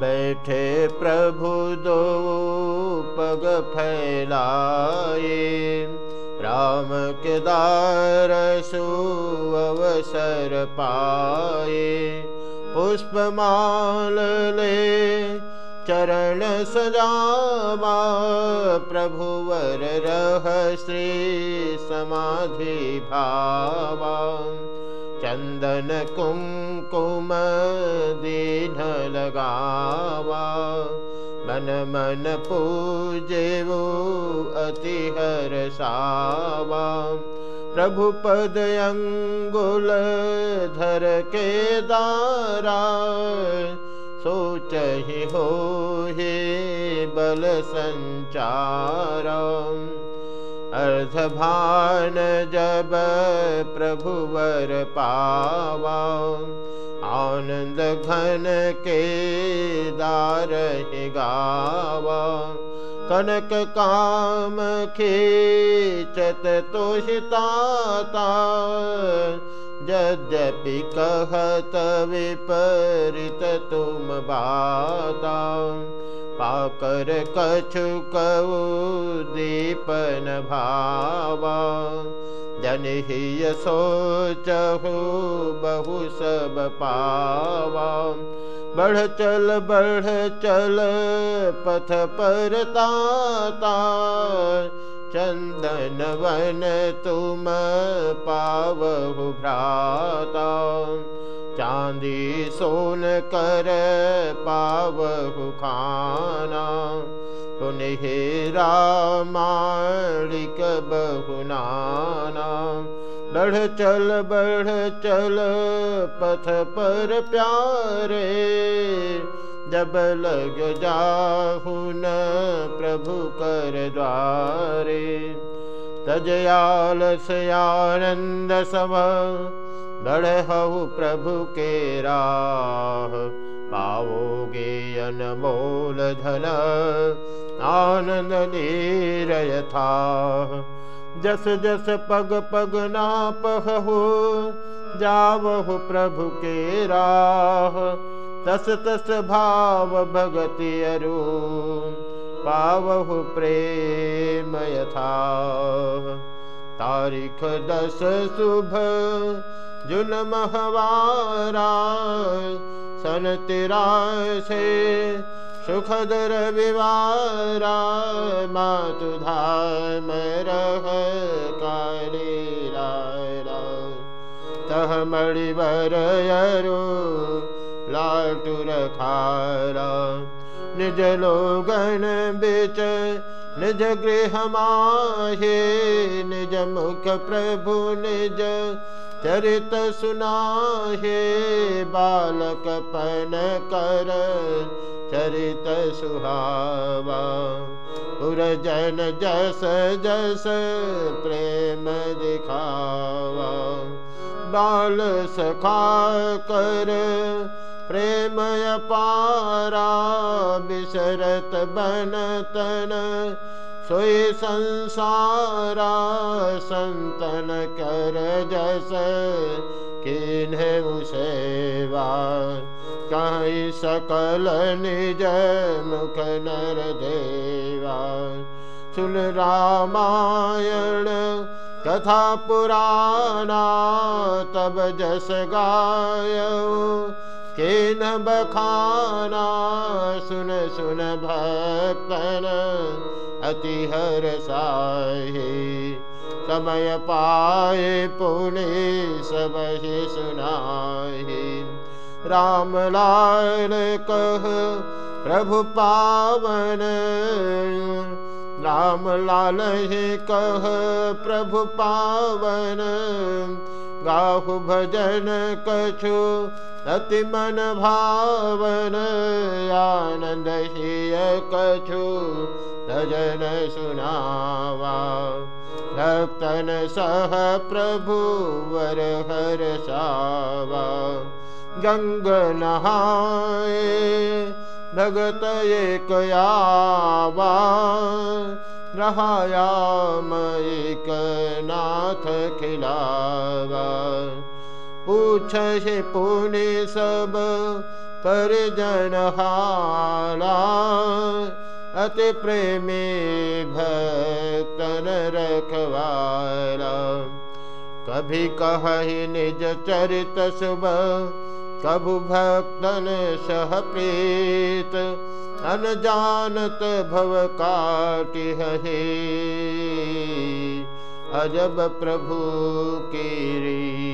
बैठे प्रभु दो पग फैलाए। राम के दार अवसर पाए। पुष्पमाल ले चरण सजावा। प्रभुवर रह श्री समाधि भावा। चन्दन कुङ्कुम दीन लगावा मन मन पूजेवो अति हरसावा प्रभु पद अङ्गुल धर के दारा सोचहि हो बल सञ्चारम् अर्धभान जब प्रभुवर पावा आनंद घन के दार गावा कनक काम खीचत तोषिताता यद्यपि कहत विपरीत तुम बाता पाकर कछु कऊ दीपन जनहि सोचहु बहु सब पावा। बढ़ चल बढ़ चल पथ पर ताता। चंदन वन तुम पावहु भ्राता चांदी सोन कर पावहु खाना। पुनः रामाणिक बहुनाना बढ़ चल बढ़ चल पथ पर प्यारे। जब लग जाहु न प्रभु कर द्वारे। तजयाल से आनंद सम बढ़हु प्रभु के राह, पाओगे अनमोल धन, आनंद नीरयथा जस जस पग पग नापहु, जावहु प्रभु के राह। तस तस भाव भगति अरु पावहु प्रेम यथा तारीख दस शुभ जुन महवारा सन तिरा से सुखद रविवारा मातु धाम रह काली तह मणिवर यरु लाटुर खारा निज लोगन बिच निज गृह माहे निज मुख प्रभु निज चरित सुनाहे बालक पन कर चरित सुहावा। पुरजन जस जस प्रेम दिखावा। बाल सखा कर प्रेम पारा बिसरत बन सोई संसारा संतन कर जस किन्हें सेवा कहीं सकल निज मुख नर देवा। सुन रामायण कथा पुराना तब जस गाय के न बखाना सुन सुन भक्तन अति हर साहे। समय पाए पुणे सब ही सुनाहे। कह प्रभु पावन राम लाल ही कह प्रभु पावन गाहु भजन कछु अति मन भावन आनंद ही कछु भजन सुनावा। भक्तन सह प्रभु वर हर सावा गंग नहाए, भगत एक रहायाम एक नाथ खिलावा। पूछ से पुण्य सब, परिजन हाला अति प्रेमी भक्तन रखवाला। कभी कह निज चरित शुभ, कभु भक्तन सह प्रीत। अनजानत भव काटि हे अजब प्रभु की रीत।